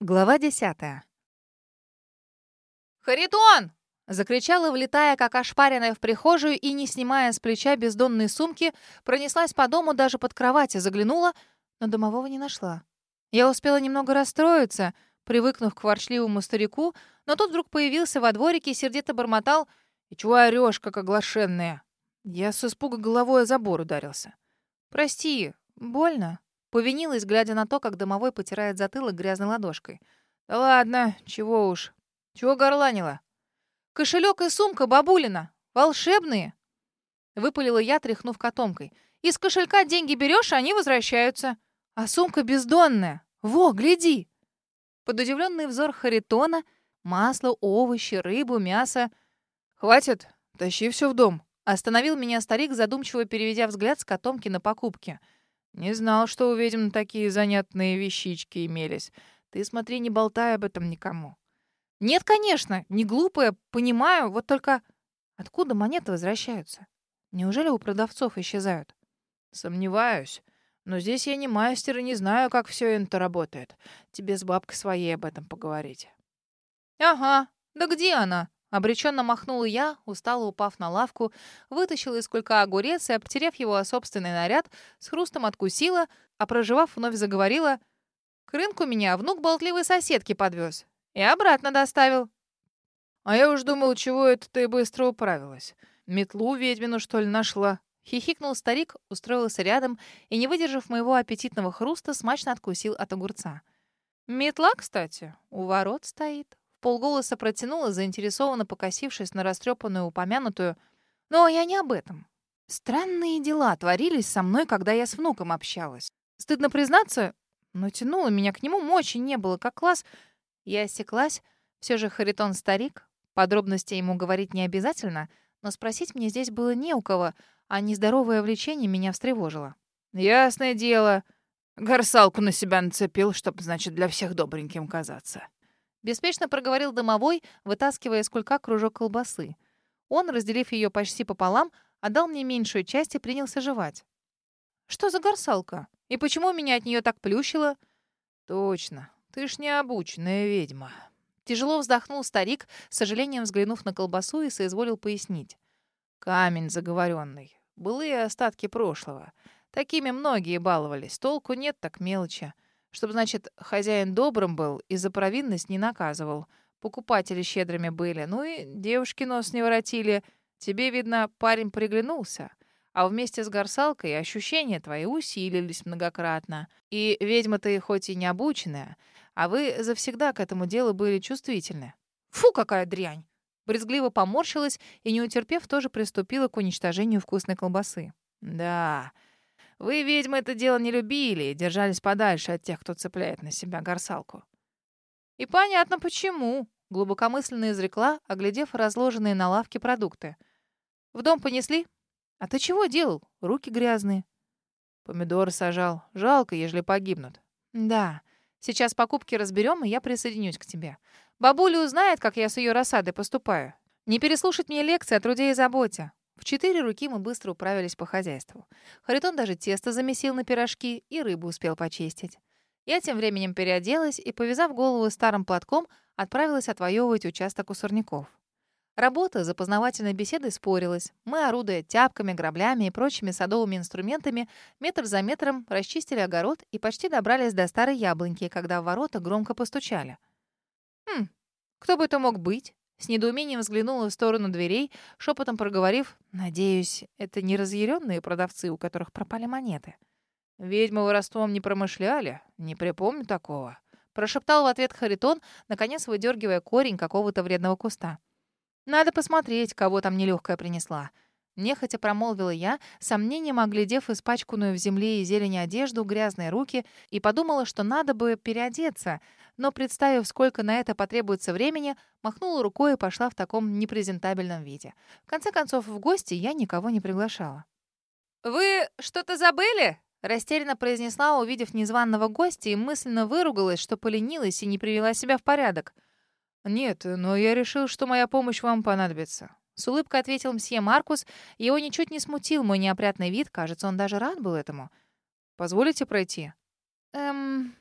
Глава десятая. «Харитон!» — закричала, влетая, как ошпаренная в прихожую и, не снимая с плеча бездонные сумки, пронеслась по дому, даже под кровать заглянула, но домового не нашла. Я успела немного расстроиться, привыкнув к ворчливому старику, но тот вдруг появился во дворике и сердито бормотал «И чего орёшь, как оглашенная?» Я с испуга головой о забор ударился. «Прости, больно?» Повинилась, глядя на то, как домовой потирает затылок грязной ладошкой. «Да ладно, чего уж. Чего горланила?» «Кошелек и сумка бабулина. Волшебные!» Выпалила я, тряхнув котомкой. «Из кошелька деньги берешь, они возвращаются. А сумка бездонная. Во, гляди!» Под удивленный взор Харитона масло, овощи, рыбу, мясо. «Хватит, тащи все в дом», — остановил меня старик, задумчиво переведя взгляд с котомки на покупки. «Не знал, что у ведьм такие занятные вещички имелись. Ты смотри, не болтай об этом никому». «Нет, конечно, не глупая, понимаю, вот только откуда монеты возвращаются? Неужели у продавцов исчезают?» «Сомневаюсь. Но здесь я не мастер и не знаю, как все это работает. Тебе с бабкой своей об этом поговорить». «Ага, да где она?» Обреченно махнула я, устало упав на лавку, вытащила из кулька огурец и, обтерев его о собственный наряд, с хрустом откусила, а проживав, вновь заговорила. «К рынку меня внук болтливой соседки подвез и обратно доставил». «А я уж думал, чего это ты быстро управилась. Метлу ведьмину, что ли, нашла?» Хихикнул старик, устроился рядом и, не выдержав моего аппетитного хруста, смачно откусил от огурца. «Метла, кстати, у ворот стоит». Полголоса протянула, заинтересованно покосившись на растрепанную упомянутую. Но я не об этом. Странные дела творились со мной, когда я с внуком общалась. Стыдно признаться, но тянуло меня к нему, мочи не было, как класс. Я осеклась. Все же Харитон старик. Подробности ему говорить не обязательно, но спросить мне здесь было не у кого, а нездоровое влечение меня встревожило. «Ясное дело. Горсалку на себя нацепил, чтоб, значит, для всех добреньким казаться». Беспечно проговорил домовой, вытаскивая из кулька кружок колбасы. Он, разделив ее почти пополам, отдал мне меньшую часть и принялся жевать. «Что за горсалка? И почему меня от нее так плющило?» «Точно. Ты ж не обученная ведьма». Тяжело вздохнул старик, с сожалением взглянув на колбасу и соизволил пояснить. «Камень заговоренный. Былые остатки прошлого. Такими многие баловались. Толку нет, так мелочи. Чтобы, значит, хозяин добрым был и за провинность не наказывал. Покупатели щедрыми были. Ну и девушки нос не воротили. Тебе, видно, парень приглянулся. А вместе с горсалкой ощущения твои усилились многократно. И ведьма ты хоть и не обученная, а вы завсегда к этому делу были чувствительны. Фу, какая дрянь! Брезгливо поморщилась и, не утерпев, тоже приступила к уничтожению вкусной колбасы. Да, вы, ведьмы, это дело не любили и держались подальше от тех, кто цепляет на себя горсалку. И понятно почему, глубокомысленно изрекла, оглядев разложенные на лавке продукты. В дом понесли? А ты чего делал? Руки грязные. Помидоры сажал. Жалко, ежели погибнут. Да. Сейчас покупки разберем, и я присоединюсь к тебе. Бабуля узнает, как я с ее рассадой поступаю. Не переслушать мне лекции о труде и заботе. В четыре руки мы быстро управились по хозяйству. Харитон даже тесто замесил на пирожки и рыбу успел почистить. Я тем временем переоделась и, повязав голову старым платком, отправилась отвоевывать участок у сорняков. Работа за познавательной беседой спорилась. Мы, орудуя тяпками, граблями и прочими садовыми инструментами, метр за метром расчистили огород и почти добрались до старой яблоньки, когда в ворота громко постучали. «Хм, кто бы это мог быть?» С недоумением взглянула в сторону дверей, шепотом проговорив, «Надеюсь, это не разъяренные продавцы, у которых пропали монеты». «Ведьмы воровством не промышляли, не припомню такого», прошептал в ответ Харитон, наконец выдергивая корень какого-то вредного куста. «Надо посмотреть, кого там нелегкая принесла». Нехотя промолвила я, сомнением оглядев испачканную в земле и зелени одежду, грязные руки, и подумала, что надо бы переодеться — но, представив, сколько на это потребуется времени, махнула рукой и пошла в таком непрезентабельном виде. В конце концов, в гости я никого не приглашала. «Вы что-то забыли?» Растерянно произнесла, увидев незваного гостя, и мысленно выругалась, что поленилась и не привела себя в порядок. «Нет, но я решил, что моя помощь вам понадобится». С улыбкой ответил мсье Маркус. Его ничуть не смутил мой неопрятный вид, кажется, он даже рад был этому. «Позволите пройти?» «Эм...»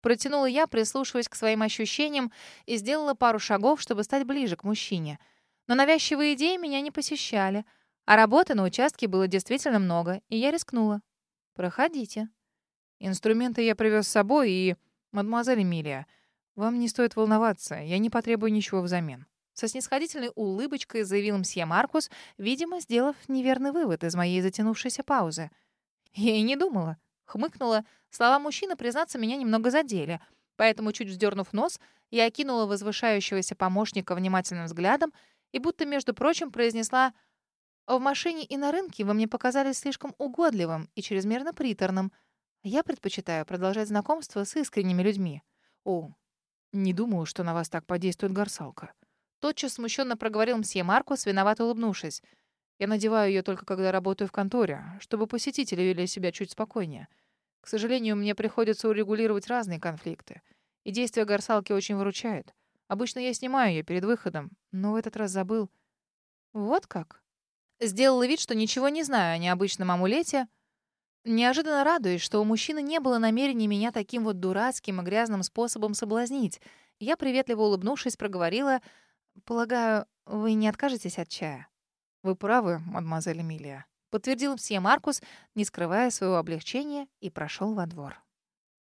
Протянула я, прислушиваясь к своим ощущениям, и сделала пару шагов, чтобы стать ближе к мужчине. Но навязчивые идеи меня не посещали, а работы на участке было действительно много, и я рискнула. «Проходите». «Инструменты я привез с собой, и...» «Мадемуазель Эмилия, вам не стоит волноваться, я не потребую ничего взамен». Со снисходительной улыбочкой заявил мсье Маркус, видимо, сделав неверный вывод из моей затянувшейся паузы. Я и не думала. Хмыкнула. Слова мужчины, признаться, меня немного задели. Поэтому, чуть вздернув нос, я окинула возвышающегося помощника внимательным взглядом и будто, между прочим, произнесла «В машине и на рынке вы мне показались слишком угодливым и чрезмерно приторным. Я предпочитаю продолжать знакомство с искренними людьми». «О, не думаю, что на вас так подействует горсалка». Тотчас смущенно проговорил мсье Маркус, виновато улыбнувшись. «Я надеваю ее только когда работаю в конторе, чтобы посетители вели себя чуть спокойнее. К сожалению, мне приходится урегулировать разные конфликты. И действие горсалки очень выручает. Обычно я снимаю ее перед выходом, но в этот раз забыл. Вот как? Сделала вид, что ничего не знаю о необычном амулете. Неожиданно радуюсь, что у мужчины не было намерения меня таким вот дурацким и грязным способом соблазнить. Я, приветливо улыбнувшись, проговорила, «Полагаю, вы не откажетесь от чая?» «Вы правы, мадемуазель Эмилия», — подтвердил мсье Маркус, не скрывая своего облегчения, и прошел во двор.